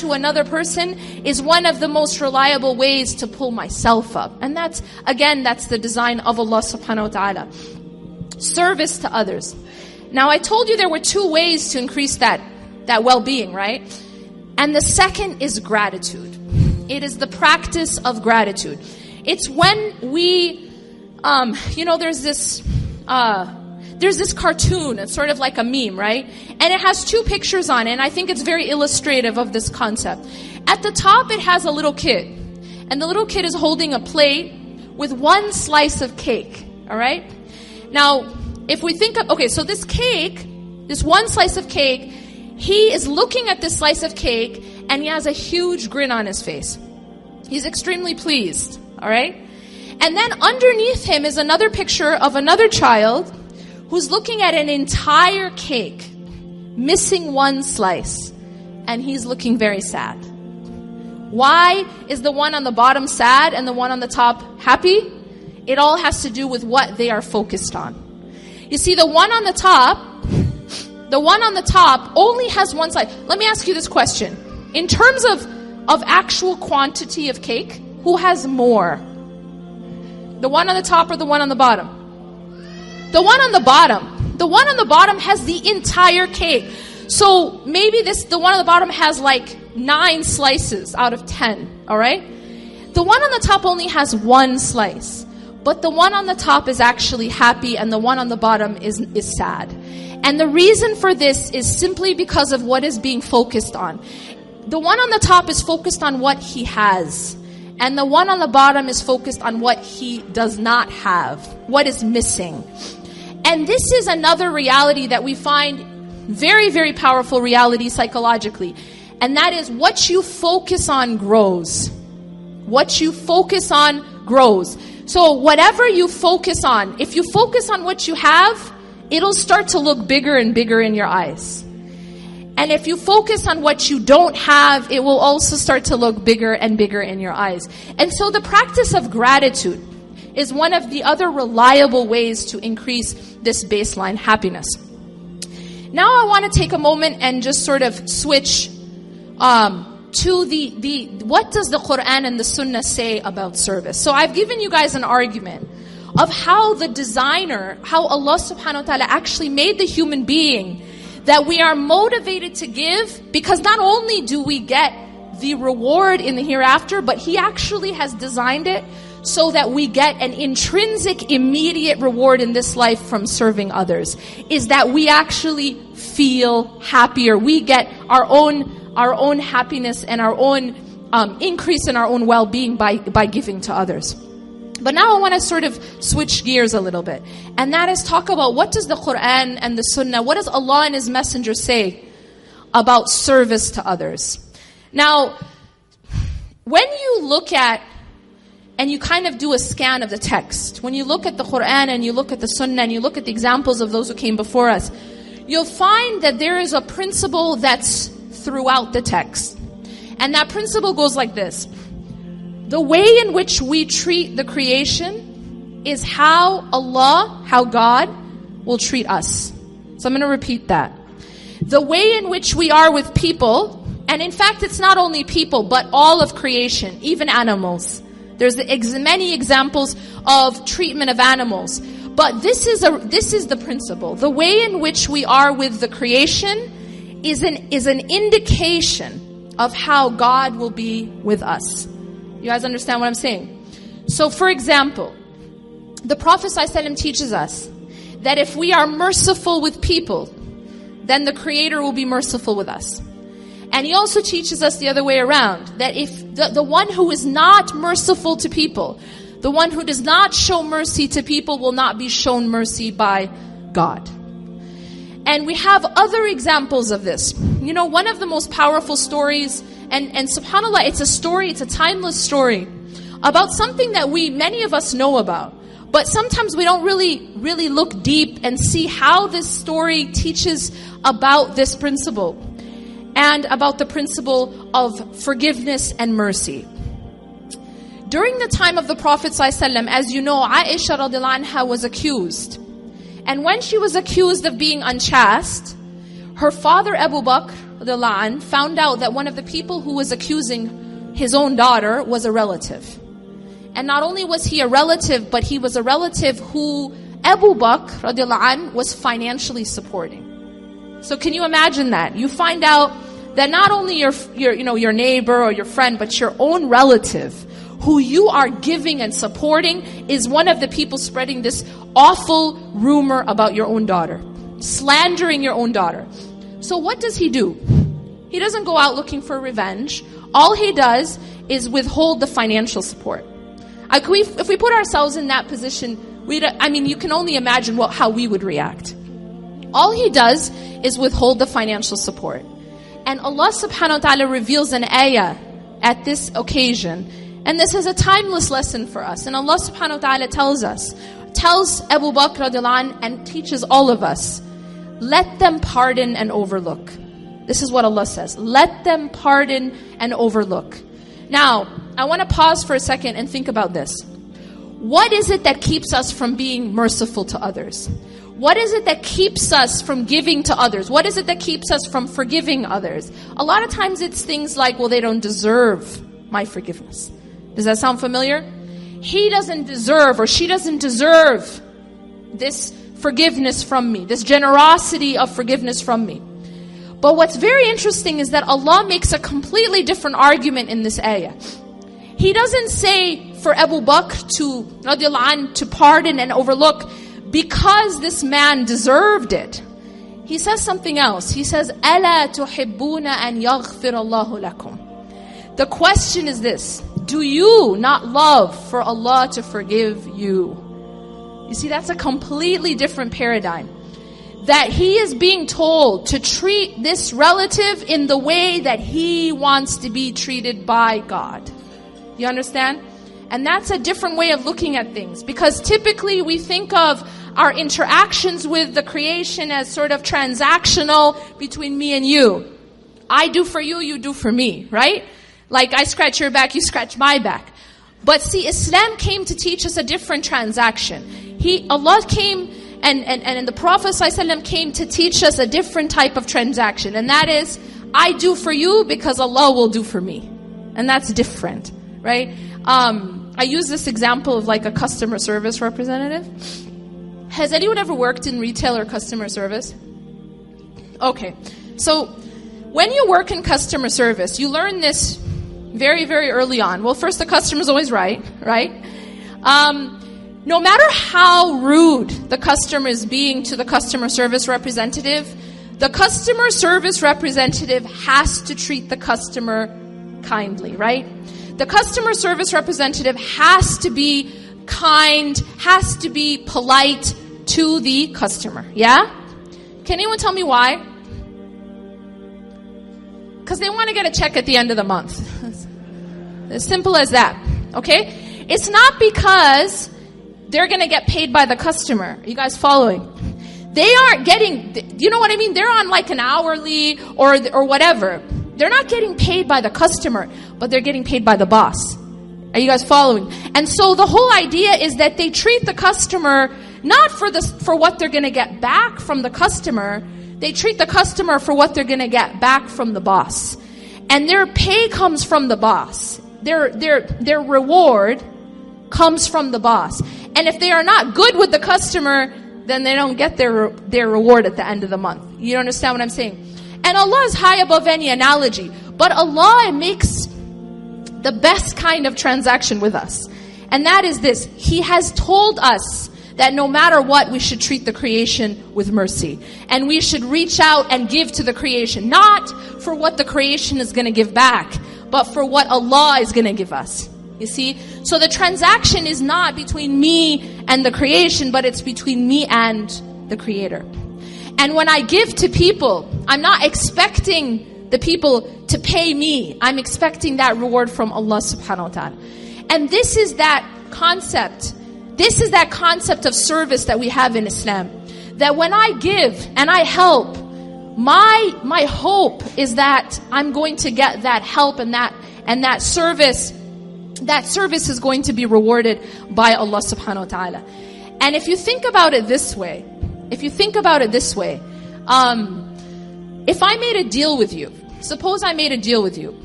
to another person is one of the most reliable ways to pull myself up. And that's, again, that's the design of Allah subhanahu wa ta'ala. Service to others. Now I told you there were two ways to increase that, that well-being, right? And the second is gratitude. It is the practice of gratitude. It's when we, um, you know, there's this, uh, there's this cartoon, it's sort of like a meme, right? And it has two pictures on it, and I think it's very illustrative of this concept. At the top, it has a little kid, and the little kid is holding a plate with one slice of cake, alright? Now, if we think of, okay, so this cake, this one slice of cake, he is looking at this slice of cake, and he has a huge grin on his face. He's extremely pleased, alright? And then underneath him is another picture of another child who's looking at an entire cake, missing one slice, and he's looking very sad. Why is the one on the bottom sad and the one on the top happy? It all has to do with what they are focused on. You see, the one on the top, the one on the top only has one slice. Let me ask you this question. In terms of, of actual quantity of cake, who has more? The one on the top or the one on the bottom? The one on the bottom, the one on the bottom has the entire cake. So maybe this, the one on the bottom has like nine slices out of ten, alright? The one on the top only has one slice. But the one on the top is actually happy and the one on the bottom is, is sad. And the reason for this is simply because of what is being focused on. The one on the top is focused on what he has. And the one on the bottom is focused on what he does not have, what is missing. And this is another reality that we find very, very powerful reality psychologically. And that is what you focus on grows. What you focus on grows. So whatever you focus on, if you focus on what you have, it'll start to look bigger and bigger in your eyes. And if you focus on what you don't have, it will also start to look bigger and bigger in your eyes. And so the practice of gratitude is one of the other reliable ways to increase this baseline happiness. Now I want to take a moment and just sort of switch um, to the, the what does the Quran and the Sunnah say about service. So I've given you guys an argument of how the designer, how Allah subhanahu wa ta'ala actually made the human being that we are motivated to give because not only do we get the reward in the hereafter, but He actually has designed it so that we get an intrinsic immediate reward in this life from serving others is that we actually feel happier we get our own our own happiness and our own um, increase in our own well-being by by giving to others but now I want to sort of switch gears a little bit. And that is talk about what does the Quran and the Sunnah, what does Allah and His Messenger say about service to others? Now, when you look at and you kind of do a scan of the text. When you look at the Quran and you look at the Sunnah and you look at the examples of those who came before us, you'll find that there is a principle that's throughout the text. And that principle goes like this. The way in which we treat the creation is how Allah, how God will treat us. So I'm going to repeat that. The way in which we are with people, and in fact it's not only people, but all of creation, even animals. There's ex- many examples of treatment of animals. But this is a, this is the principle. The way in which we are with the creation is an, is an indication of how God will be with us. You guys understand what I'm saying? So for example, the Prophet ﷺ teaches us that if we are merciful with people, then the Creator will be merciful with us. And he also teaches us the other way around that if the, the one who is not merciful to people, the one who does not show mercy to people will not be shown mercy by God. And we have other examples of this. You know, one of the most powerful stories, and, and subhanAllah, it's a story, it's a timeless story about something that we, many of us know about. But sometimes we don't really, really look deep and see how this story teaches about this principle and about the principle of forgiveness and mercy. During the time of the Prophet ﷺ, as you know, Aisha anha was accused. And when she was accused of being unchaste, her father Abu Bakr radiallahu anh, found out that one of the people who was accusing his own daughter was a relative. And not only was he a relative, but he was a relative who Abu Bakr radiallahu anh, was financially supporting. So can you imagine that? You find out that not only your, your, you know, your neighbor or your friend, but your own relative who you are giving and supporting is one of the people spreading this awful rumor about your own daughter, slandering your own daughter. So what does he do? He doesn't go out looking for revenge. All he does is withhold the financial support. If we put ourselves in that position, we I mean, you can only imagine what, how we would react. All he does is withhold the financial support. And Allah subhanahu wa ta'ala reveals an ayah at this occasion. And this is a timeless lesson for us. And Allah subhanahu wa ta'ala tells us, tells Abu Bakr and teaches all of us, let them pardon and overlook. This is what Allah says. Let them pardon and overlook. Now, I want to pause for a second and think about this. What is it that keeps us from being merciful to others? What is it that keeps us from giving to others? What is it that keeps us from forgiving others? A lot of times it's things like, well, they don't deserve my forgiveness. Does that sound familiar? He doesn't deserve or she doesn't deserve this forgiveness from me, this generosity of forgiveness from me. But what's very interesting is that Allah makes a completely different argument in this ayah. He doesn't say for Abu Bakr to, radiallahu to pardon and overlook because this man deserved it, he says something else. He says, The question is this: Do you not love for Allah to forgive you? You see, that's a completely different paradigm. That he is being told to treat this relative in the way that he wants to be treated by God. You understand? And that's a different way of looking at things because typically we think of our interactions with the creation as sort of transactional between me and you. I do for you, you do for me, right? Like I scratch your back, you scratch my back. But see, Islam came to teach us a different transaction. He, Allah came and, and, and the Prophet ﷺ came to teach us a different type of transaction. And that is, I do for you because Allah will do for me. And that's different, right? Um, I use this example of like a customer service representative. Has anyone ever worked in retail or customer service? Okay. So, when you work in customer service, you learn this very, very early on. Well, first, the customer's always right, right? Um, no matter how rude the customer is being to the customer service representative, the customer service representative has to treat the customer kindly, right? The customer service representative has to be kind, has to be polite to the customer. Yeah? Can anyone tell me why? Because they want to get a check at the end of the month. as simple as that. Okay? It's not because they're going to get paid by the customer. Are you guys following? They aren't getting, you know what I mean? They're on like an hourly or, or whatever. They're not getting paid by the customer, but they're getting paid by the boss. Are you guys following? And so the whole idea is that they treat the customer not for the, for what they're going to get back from the customer. They treat the customer for what they're going to get back from the boss. And their pay comes from the boss. Their, their, their reward comes from the boss. And if they are not good with the customer, then they don't get their, their reward at the end of the month. You understand what I'm saying? And Allah is high above any analogy. But Allah makes the best kind of transaction with us. And that is this. He has told us that no matter what, we should treat the creation with mercy. And we should reach out and give to the creation, not for what the creation is going to give back, but for what Allah is going to give us. You see? So the transaction is not between me and the creation, but it's between me and the creator. And when I give to people, I'm not expecting the people to pay me. I'm expecting that reward from Allah subhanahu wa ta'ala. And this is that concept. This is that concept of service that we have in Islam. That when I give and I help, my, my hope is that I'm going to get that help and that, and that service, that service is going to be rewarded by Allah subhanahu wa ta'ala. And if you think about it this way, if you think about it this way, um, If I made a deal with you, suppose I made a deal with you